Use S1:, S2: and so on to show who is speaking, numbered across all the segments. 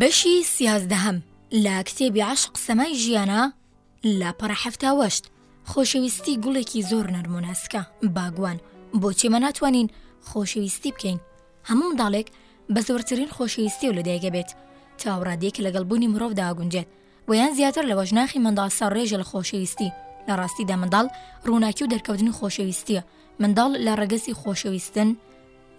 S1: بەشی سیازدەهەم لە کتێبی عشق سەمای ژیانە لاپەڕە حفتاوەشت خۆشەویستی گوڵێکی زۆر نەرموناسکە باگوان بۆچی مە ناتوانین خۆشەویستی بکەین هەموو منداڵێک بە زۆرترین خۆشەویستی و لە دایگە بێت تاوڕادێک لەگەڵ بوونی مرۆڤ داگونجێت و یان زیاتر لەوەش ناخی منداڵ سەر ڕێژە لە خۆشەویستی، لە ڕاستیدا منداڵ ڕووناکی و دەرکەوتنی خۆشەویستییە، منداڵ لە ڕەگەزی خۆشەویستن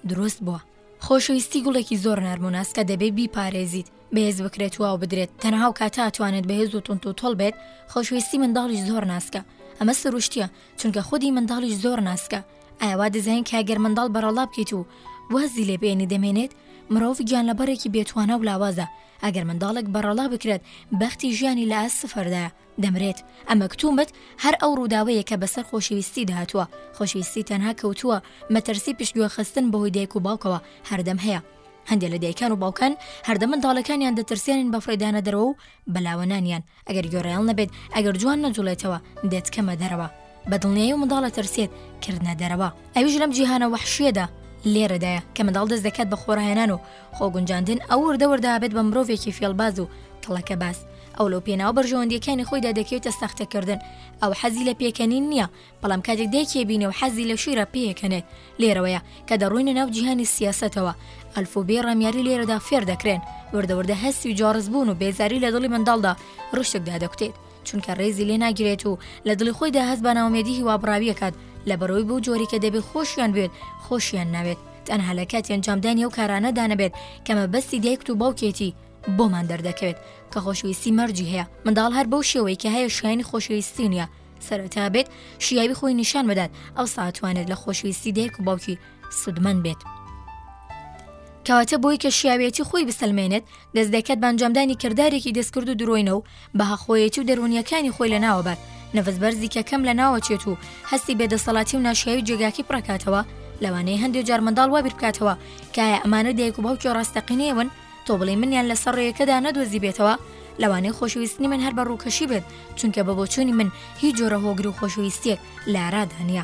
S1: دروست بووە. خۆشەویستی گوڵێکی زۆر نەرم و ناسکە دەبێ بیپارێزیت، بەهێز بکرێت و ئاو بدرێت، تەنها ئەو کاتە ئەتوانێت بەهێز و توند و تۆڵ بێت، خۆشەویستی منداڵیش زۆر ناسکە، ئەمە سروشتییە، چونکە خودی منداڵیش زۆر ناسکە، ئایا وا دەزانیت کە گەر منداڵ بەرەڵا بکەیت و وازی لێ بێنی دەمێنێت؟ مرۆڤ گیانلەبەڕێکی بێتوانا و لاوازە، ئەگەر منداڵێک بەڕەڵا بکرێت بەختی ژیانی لە ئاست سفردایە دەمرێت ئەمە کتومت هەر ئەو ڕووداوەیە کە بەسەر خۆشەویستی داهاتوە خۆشویستی تەنها کەوتووە مەترسی پشتگوێ خستن بەهۆی دایک و باوکەوە هەردەم هەیە هەندێک لە دایکان و باوکان هەردە منداڵەکانیان دەترسێنن بە فڕێدانە دەرەوە و بەلاوەنانیان ئەگەر گۆرایەڵ نەبێت ئەگەر جوان نەجوڵێتەوە دەت کەمە دەرەوە بە دڵنیایی و منداڵ ئەترسێت کردنە دەرەوە ئەویش لەم جیهانە وەحشیەدا لێرەدایە کە منداڵ دەست دەکات بە خۆڕاهێنان و خۆ گونجاندن ئەو وردە وردە ئەبێت بە مرۆڤێکی فێڵباز و کڵەکەباز ئەو لەو پێناو بەرژەوەندیەکانی خۆیدا دەکەوێتە سەختەکردن ئەو حەزی لە پێکەنین نییە بەڵام کاتێک دایکی ئەبینێ و حەزی لە شیرە پێکەنێت لێرەوەیە کە دەڕۆینە ناو جیهانی سیاسەتەوە ئەلف و بێ ڕامیاری لێرەدا فێر دەکرێن وردەوردە هەستی و جاڕزبوون و بێزاری لە دڵی منداڵدا ڕشتدا دەکوتێت چونکە ڕێزی لێ ناگرێت و لە دڵی خۆیدا هەست بە ناومێدی هیوابراویەکات لە بەرەوەی بۆ جۆری کە دەبێت خۆشیان بێت خۆشیان ناوێت تەنها لە کاتی ئەنجامدانی ئەو کارانە دانەبێت کەمە بەستی دایکت و باوکێتی بۆمان دەردەکەوێت کە خۆشویستی مەرجی هەیە منداڵ هەر بەو شێوەی کە هەیە شایانی خۆشویستی نیە سەرەتا بێت شیاوی خۆی نیشان بدات ئەو ساتوانێت لە خۆشویستی دێک و باوکی سودمەند بێت. کەواتە بۆی کە شیاوێتی خۆی بسەلمێنێت دەست دەکات بەنجامدانی کردارێکی دەستکرد و درۆینە و بەهەخۆیەتی و دەرونیەکانی خۆی لە ناوەبات نەفس بەرزی کە کەم لە ناوەچێت و هەستی بێدەسەڵاتی و ناشیاوی جێگاکی پڕکاتەوە لەوانەیە هەندێک جار منداڵ وابیر بکاتەوە کایە ئەمانە دایک و باوکی ڕاستەقینێون تۆ بڵێی منیان لەسەر ڕێیەکەدا نەدۆزیبێتەوە لەوانەیە خۆشویستنی من هەر بە ڕووکەشی بێت چونکە بە بۆچوونی من هی جۆرە هۆگر و خۆشویستێک لارادانە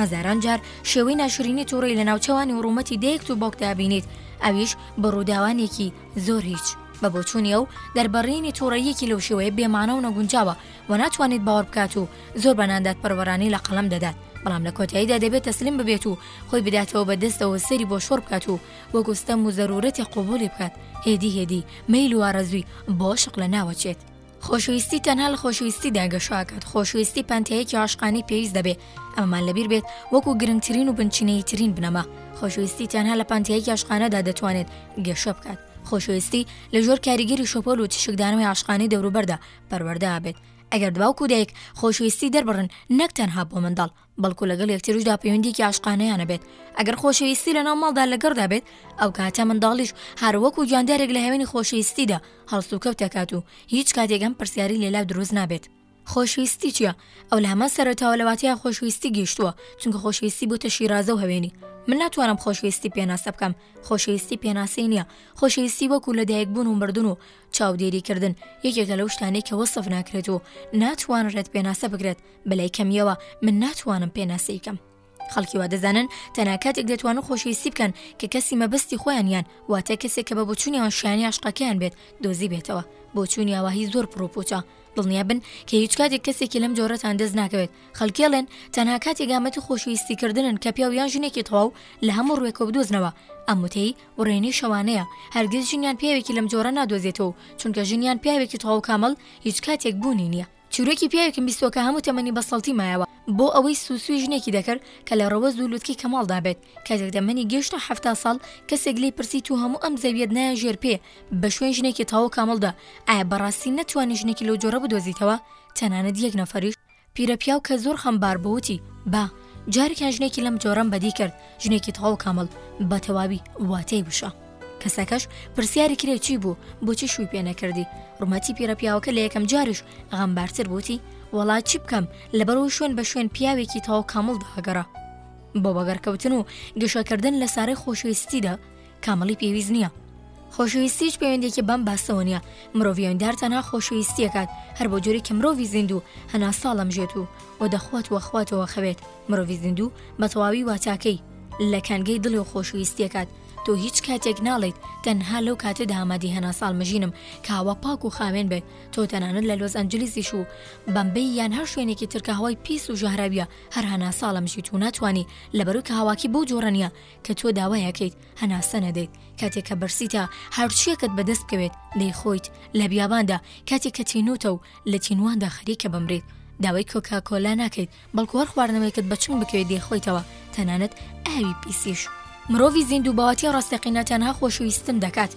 S1: هەزاران جار شێوەی ناشرینی تووڕی لە ناوچەوانی و ڕوومەتی دەیەک و بۆک دابینیت ئەویش بە ڕووداوانێکی زۆر هیچ بە بۆچوونی ئەو دەربڕینی تووڕەیەکی لەو شێوەیە بێمانە و نەگونجاوە و ناتوانێت باوەڕ بکات و زۆر بەناندات پەروەرانی لە قەڵم دەدات بەڵام لە کۆتاییدا دەبێت تەسلیم ببێت و خۆی بداتەوە بە دەستەوە سەری بۆ شۆڕ بکات و وەک و ستەم و زەروورەتێ قبوولی بکات، هێدی هێدی، مەیل و ئارەزووی بۆ عەشق لە ناوە چێت. خۆشەویستی تەنها لە خۆشەویستیدا گەشە ئەکات، خۆشەویستی پەنتایەکی عاشقانەی پێویست دەبێ ئەمەمان لە بیر بێت وەک و گرنگترین و بنچینەییترین بنەما. خۆشەویستی تەنها لە پەنتایەکی عەشقانەدا دەتوانێت گەشە بکات. خۆشەویستی لە ژێر کاریگەری شەپۆل و تیشکدانەوەی عاشقانەی دەوروبەردا پەروەردە ئەبێت. ئەگەر باوک و دایک خۆشەویستی دەربڕن نەک تەنها بۆ منداڵ، بەڵکو لەگەڵ یەکتریشدا پەیوەندیکی عشقانەیانە بێت ئەگەر خۆشەویستی لە ناو ماڵدا لەگەڕدا بێت ئەو کاتە منداڵیش هەروەک و گیاندارێک لە هاوێنی خۆشەویستیدا هەڵست و کەوت دەکات و هیچ کاتێکم پرسیاری لێلا دروست نابێت خۆشویستی چییە ئەو لە هەمان سەرەتاوە لەواتەیە خۆشویستی گەیشتووە چونکە خۆشویستی بۆتە شیرازە و هەوێنی من ناتوانم خۆشویستی پێناسە بکەم خۆشویستی پێناسی نییە خۆشویستی وەکو لەدایک بوون و مردن و چاودێریکردن یەکێکە لەو شتانەی کە وەسف ناکرێت و ناتوانرێت پێناسە بکرێت بەلای کەمیەوە من ناتوانم پێناسەی کەم خەڵکی وا دەزانن تەنا کاتێک دەتوان و خۆشەویستی بکەن کە کەسی مەبەستی خۆیان یان واتە کەسێک کە بە بچوونیان شایانی عشقەکەیان بێت دۆزی بێتەوە بۆچوونی ئاواهی زۆر پڕوپوچە دڵنیا بن کە هیچ کاتێک کەسێکی لەم جۆرەتان دەست ناکەوێت خەلکێڵێن تەنها کاتێک گامەتی خۆشویستی کردنن کە پیاو یان ژنێکی تەواو لە هەموو ڕوێکۆ بدۆزنەوە ئەم وتەی وڕێنی شەوانەیە هەرگیز ژنیان پیاوێکی لەم جۆرە نادۆزێتەوە چونکە ژنیان پیاوێکی تەواو کامەڵ هیچ کاتێک بوونی نییە چیرۆکی پیاوێکم بیستووە کە هەموو تەمەنی بە سەڵتی مایەوە بۆ ئەوەی سووسووی ژنێکی دەکرد کە لە ڕەوەز و لوتکەی کەماڵدا بێت، کاتێک تەمەنی گەیشتە حەفتا ساڵ کەسێک لێی پرسی تۆ هەموو ئەم زەویەت نایە ژێر پێ بە شوێن ژنێکی تاوەو کامڵدا ئایا بەڕاستی نەتوانی ژنێکی لەو جۆرە بدۆزیتەوە تەنانەت یەک نەفەریش؟ پیرە پیاو کە زۆر خەمبار بوو وتی، با، جارێکیان ژنێکی لەم جۆرەم بەدی کرد، ژنێکی تەواو کامڵ، بە تەواوی واتای وشە. کەسەکەش پرسیاری کرێ چی بوو بۆچی شووی پێ نەکردی ڕومەتی پیرەپیاوەکە لە یەکەم جاریش غەمبارتر بوتی وەڵا چی بکەم لەبەرەوە شوێن بە شوێن پیاوێکی تەواو کامڵ داگەڕا بۆ بەگەڕکەوتن و گەشەکردن لە سارەی خۆشویستیدا کامڵی پێویست نییە خۆشویستیش پەیوەندێکی بەم باسەوە نیە مرۆڤیاندار تەنها خۆشویستیەکات هەر بۆ جۆری کە مرۆڤی زیندوو هەنا ساڵم ژێت و و دەخوات وەخواتەوە خەوێت مرۆڤی زیندوو بە تەواوی واتاکەی لە کانگەی دڵی و خۆشویستیەکات تۆ هیچ کاتێک ناڵێیت تەنها لەو کاتەدا ئامادەی هەناساڵمژینم کە هەوا پاک و خاوێن بێت، تۆ تەنانەت لە لۆس ئەنجلیسیش و بەمبەی یان هەر شوێنێکی تر کە هەوای پیس و ژەهراویە هەر هەناساڵەمژیت و ناتوانی لەبەرو کە هەواکەی بەو جۆرە نیە کە تۆ داوایەکەیت هەناسە نەدەیت کاتێک کە برسیتە هەرچیەکت بەدەست بکەوێت دەیخۆیت لە بیاباندا کاتێک کە تینوتە و لە تینواندا خەریکە بمریت داوای کۆکاکۆلا ناکەیت بەڵکو هەر خواردنەوەیەکت بە چنگ بکەوێت دەیخۆیتەوە، تەنانەت ئاوی پیسیش. مرۆڤی زیندوو بەواتی ڕاستەقینە تەنها خۆشویستن دەکات.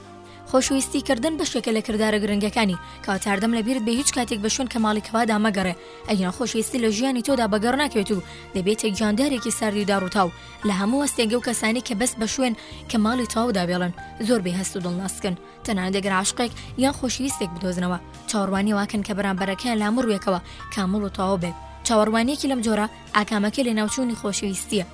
S1: خۆشویستی کردن بەشێکە لە کردارە گرنگەکانی، کەواتە هەردەم لەبیرت بێ هیچ کاتێک بە شوێن کەماڵی کەوادا مەگەڕێ، ئەگینا خۆشویستی لە ژیانی تۆدا بەگەڕ ناکەوێت و دەبێتە گیاندارێکی ساردی داڕووتاو لە هەموو هەستێک گەو کەسانەی کە بەس بە شوێن کەماڵی تەواودا بێڵن زۆر بێ هەست و دڵناسکن. تەنانەت ئەگەر عاشقێک یان خۆشویستێک بدۆزنەوە، چاوەڕوانی ئەوەکەن کە بەرامبەرەکەیان لە هەموو ڕووێکەوە کامڵ و تەواو بێت، چاوەڕوانییەکی لەم جۆرە ئاکامەکەی لەناوچوونی خۆشەویستییە.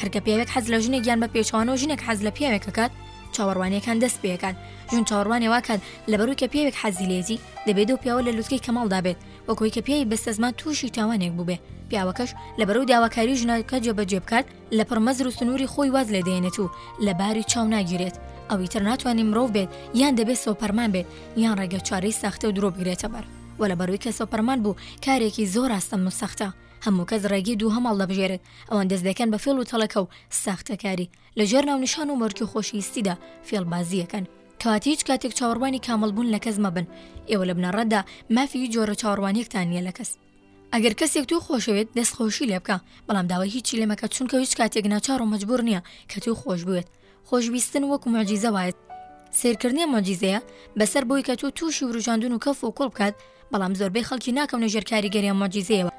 S1: هەر کە پیاوێک حەز لە ژنێک یان بە پێچەوانەوە ژنێک حەز لە پیاوێک ئەکات، چاوەڕوانییەکان دەست پێئەکات، ژن چاوەڕوانی ئەوە ئەکات لەبەرووی کە پیاوێک حەزی لێیەتی، دەبێت ئەو پیاوە لە لوتکەی کەماڵدا بێت، وەک ئەوەی کە پیاوی بەستەزمان تووشی تاوانێک بووبێ، پیاوەکەش لەبەرئەوەی داواکاری ژنەکە جێبەجێ بکات، لە پڕمەزر و سنووری خۆی واز لێ دێنێت و لە باری چاو ناگیرێت، ئەوی تر ناتوانێ مرۆڤ بێت یان دەبێ سۆپەرمان بێت یان ڕێگە چارەی ساختە و درۆ بگرێتەبەر و لەبەرەوەی کە سۆپەرمان بوو کارێکی زۆر ئاستەمن و سەختە هەموو کەس ڕێگەی دووهەم هەڵدەبژێرێت ئەوان دەست دەکەن بە فێڵ و تەڵەکە و ساختەکاری لە ژێر ناونیشان و مۆرکی خۆشویستیدا فێڵبازی ئەکەن کەواتە هیچ کاتێک چاوەڕوانی کامڵبوون لە کەس مەبن ئێوە لە بنەڕەتدا مافی هیچ جۆرە چاوەڕوانیەکتان نیە لە کەس. ئەگەر کەسێک تۆ خۆشەوێت دەست خۆشی لێ بکە بەڵام داوای هیچی لێ مەکە چونکە هیچ کاتێک ناچار و مەجبور نییە کە تۆ خۆش بوێت خۆشویستن وەکو معجیزە وایەت سیرکردنی معجیزەیە بەسەر بۆی کە تۆ تووشی وروژاندون و کەف و کوڵ بکات بەڵام زۆربەی خەڵکی ناکەونە ژێر کاریگەریان معجیزەیەوە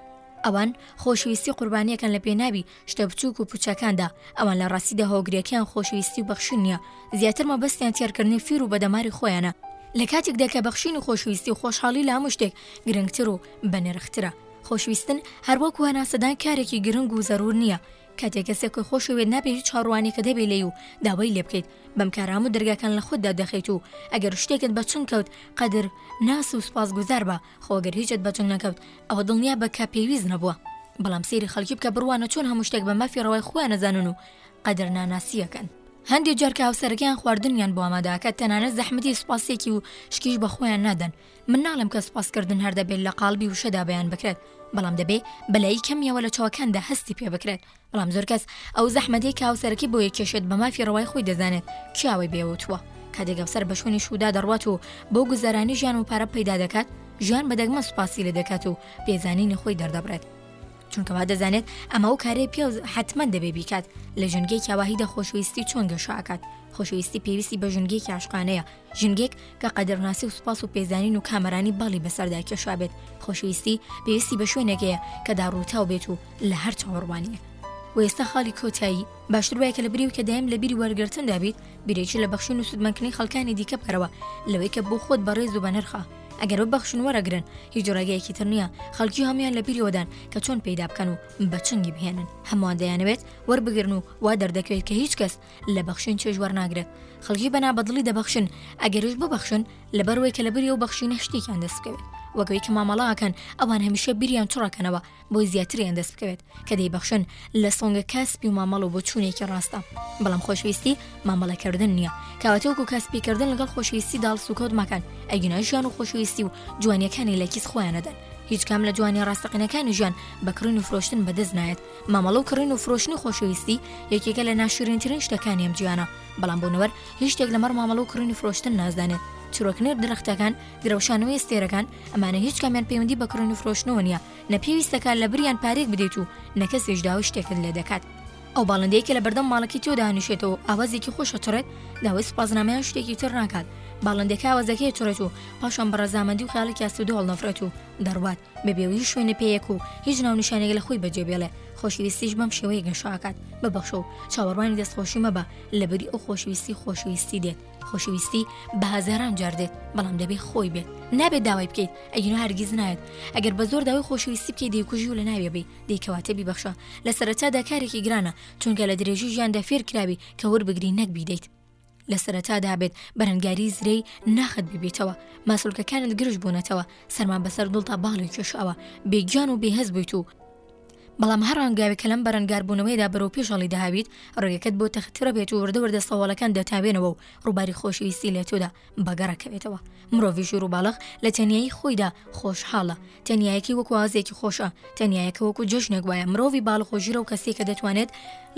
S1: ئەوان خۆشویستی قوربانیەکەن لە پێناوی شتە بچووک و پوچەکاندا، ئەوان لە ڕاستیدا هۆگریەکەیان خۆشەویستی و بەخشین نیە، زیاتر مەبەستیان تێرکردنی فیر و بەدەماری خۆیانە، لە کاتێکدا کە بەخشین و خۆشەویستی و خۆشحاڵی لە هەموو شتێک گرنگتر و بەنرخترە. خۆشویستن هەروەکو هەناسەدان کارێکی گرنگ و زەرور نیە، کاتێک کەسێک کە خۆشەوێت نابێ هیچ چاڕوانێکت هەبێ لێی و داوای لێ بکەیت، بەم کارە هەموو دەرگاکان لە خۆتدا دەخەیت و ئەگەر شتێکت بە چنگ کەوت قەدر ناس و سوپاسگوزار بە، خۆ ئەگەر هیچت بەجل نەکەوت ئەوە دڵنیا بە کە پێویست نەبووە بەڵام سەیری خەڵکی بکە بڕوانە چۆن هەموو شتێک بە مافی ڕەوای خۆیان ئەزانن و قەدر ناناسیەکەن هەندێ جار کە هاوسەرەکەیان خواردنیان بۆ ئامادەکات تەنانەت زەحمەتی سوپاسێکی و شتیش بە خۆیان نادەن من ناڵێم کە سوپاسکردن هەر دەبێت لە قاڵبی وشەدا بەیان بکرێت بەڵام دەبێ بەلایی کەمیەوە لە چاوەکاندا هەستی پێ بکرێت بەڵام زۆر کەس ئەو زەحمەتەی کە هاوسەرەکەی بۆ یەکێشێت بە مافی ڕەوای خۆی دەزانێت کێ ئەوەی بێوتووە کاتێک هەوسەر بە شوێنی شودا دەڕوات و بۆ گوزارانی ژیان و پارە پەیدا دەکات ژیان بە دەگمە سوپاسی لێ دەکات و پێزانینی خۆی دەردەبڕێت چونکە وا دەزانێت ئەمە و کارێ پێ حتممە دەبێ بیکات لە ژنگێکیاواهی دە خۆشویستی چۆن گەشاکات خۆشویستی پێویستی بە ژنگێکی عشقانەیە ژینگەیەک کە قەدرناسی و سوپاس و پێزانین و کامەرانی باڵی بەسەردا کێشابێت خۆشویستی پێویستی بە شوێنێکەیە کە داڕووتاو بێت و لە هەر چاوەڕوانیە و ئێستا خاڵی کۆتایی باشتر وایە کە لە بری و کە دایم لە بیری وەرگرتن دابیت بیرێکی لە بەخشین و سودمەندکردنی خەڵکانی دیکە بکەرەوە لەوەی کە بۆ خۆت بەڕێز و بەنرخە ئەگەر بە بەخشن وەرەگرن هیچ ڕێگەیەکی تر نییە خەڵکی هەموان لە بیریەوەدان کە چۆن پێدا بکەن و بە چنگی بهێنن هەموان دەیانەوێت وەربگرن و وا دەردەکەوێت کە هیچ کەس لە بەخشین چێژ وەرناگرێت خەڵکی بەنا بەدڵی دەبەخشن ئەگەرش ببەخشن لەبەروەی کە لە بری و بەخشینە شتێکیان دەست بکەوێت وەگەی کە مامەڵاکەن ئەوان هەمیشە بیریان چڕەکەنەوە بۆی زیاتریان دەست بکەوێت کە دەی بەخشن لە سۆنگە کاسپی و مامەڵ و بۆ چوونێکی ڕاستە بەڵام خۆشویستی مامەڵەکردن نییە کاواتەوەکو کاسپیکردن لەگەڵ خۆشویستی داڵ سوکەوت مەکەن ئەگینا ژیان و خۆشویستی و جوانیەکانی لەکیس خۆیانەدەن هیچ کام لە جوانی ڕاستەقینەکانی ژیان بەکڕین و فرۆشتن بەدەست نایەت مامەڵە و کڕین و فرۆشنی خۆشەویستی یەکێکە لە ناشرینترین شتەکانی ئەم جیانە بەڵام بۆنەوەر هیچ شتێک لەمەڕ مامەڵە و کڕینی فرۆشتن نازانێت چرۆکنێر درختەکان درەوشانەوەی ستێرەکان ئەمانە هیچ کامیان پەیوەندی بەکڕین و فرۆشتنەوە نیە نە پێویستەکە لە بریان پارێک بدەیت و نەکەسێش داوای شتێکت لێ دەکات ئەو باڵندەیە کە لە بەردەم ماڵەکەی تۆ دانیشێتەوە ئاوازێکی خۆش ئەچڕێت داوای سوپاسنامەیان شتێکی تر ناکات باڵندەکە ئاوازەکەی چڕێت و پاشان بە ڕەزامەندی و خیاڵێکی ئاسوودە هەڵنەفرێت و دەڕوات بە بێووی شوێنە پێیەک و هیچ ناونیشانێک لە خۆی بەجێ بێڵێ خۆشویستیش بەم شێوەیە گەشەکات بە بەخشە و چاوەڕوانی دەستخۆشی مەبە لە بەری ئەو خۆشویستی خۆشویستی دێت خۆشویستی بە هەزاران جار دێت بەڵام دەبێت خۆی بێت نابێت داوای بکەیت ئەگینا هەرگیز نایەت ئەگەر بە زۆر داوای خۆشویستی بکەی دەیکوژی و لە ناوێ بی دەیکەواتە بیبەخشە لە سەرەتادا کارێکی گرانە چونکە لە درێژی ژیاندا فێر کراوی کە وەربگری نەک بیدەیت لە سەرەتادا بێت بەرەنگاری زرەی ناخت ببیتەوە ماسولکەکانت گرژ بوونەتەوە سەرما بەسەر دڵتا باڵی کێشەوە بێگیان و بێهز بوویت و بەڵام هەر ڕەنگاوێک کە لەم بەرەنگاربوونەوەیدا بەرەو پێشەڵی دەهاویت ڕێگەکەت بۆ تەخترە بێت و وردە وردە سەواڵەکان دەتاوێنەوە و ڕووباری خۆشەویستی لە تۆدا بەگەڕەکەوێتەوە مرۆڤی ژوور و باڵغ لە تەنایی خۆیدا خۆشحاڵە تەنایەکی وەکو ئازێکی خۆشە تەنایەکە وەکو جەژنێک وایە مرۆڤی باڵخۆژیرە و کەسێکە دەتوانێت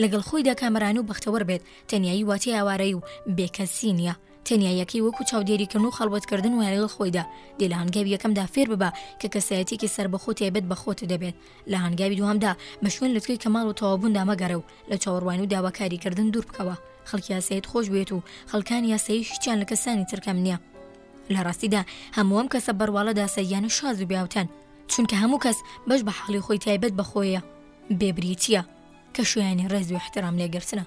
S1: لەگەڵ خۆیدا کامران و بەختەوەر بێت تەنیایی واتای ئاوارەیی و بێ کەسی نیە، تەنیاییەکەی وەکو چاودێریکردن و خەڵوەتکردن وایە لە خۆیدا، دێ لە هەنگاوی یەکەمدا فێر ببە کە کەسایەتیەکی سەربەخۆ تایبەت بە خۆت دەبێت، لە هەنگاوی دوهەمدا بە شوێن لوتکەی کەماڵ و تەواوبوندا مەگەرە و لە چاوەڕوانی و داواکاری کردن دور بکەوە، خەڵکی ئاسایت خۆش بوێت و خەڵکانی ئاسایی هیچیان لە کەسانی تر کەم نیە، لە ڕاستیدا هەمو ئەم کەسە بەڕواڵەت ئاساییانە شاز و بێ ئاوتان، چونکە هەمو کەس بەش بە حاڵی خۆی تایبەت بە خۆیە بێ بریتیە. کە شوێنی ڕێز و ئیحترام لێ گرتنە،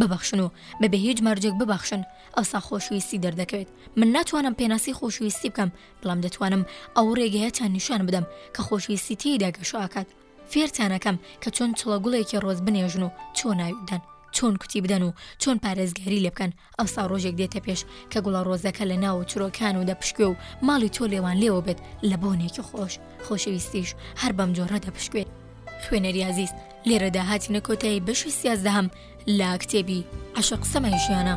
S1: ببەخشن و بە بێ هیچ مەرجێک ببەخشن، ئەوسا خۆشویستی دەردەکەوێت، من ناتوانم پێناسی خۆشویستی بکەم، بەڵام دەتوانم ئەو ڕێگەیەتان نیشان بدەم کە خۆشویستی تێیدا گەشە ئەکات، فێرتان ئەکەم کە چۆن چڵە گوڵێکی ڕۆز بنێژن و چۆن ئاوی بدەن، چۆن کوتی بدەن و چۆن پارێزگاری لێ بکەن، ئەوسا ڕۆژێک دێتە پێش کە گوڵە ڕۆزەکە لە ناو و چرۆکان و دەپشکوێ و ماڵی تۆ لێوان لێوە بێت لە بۆنێکی خۆش خۆشەویستیش هەر بەم جۆرە دەپشکوێت خوێنەریازیز لێرە داهاتی نەکۆتایی بەشی سیازدەهم لە کتێبی عشق سەمای ژیانە.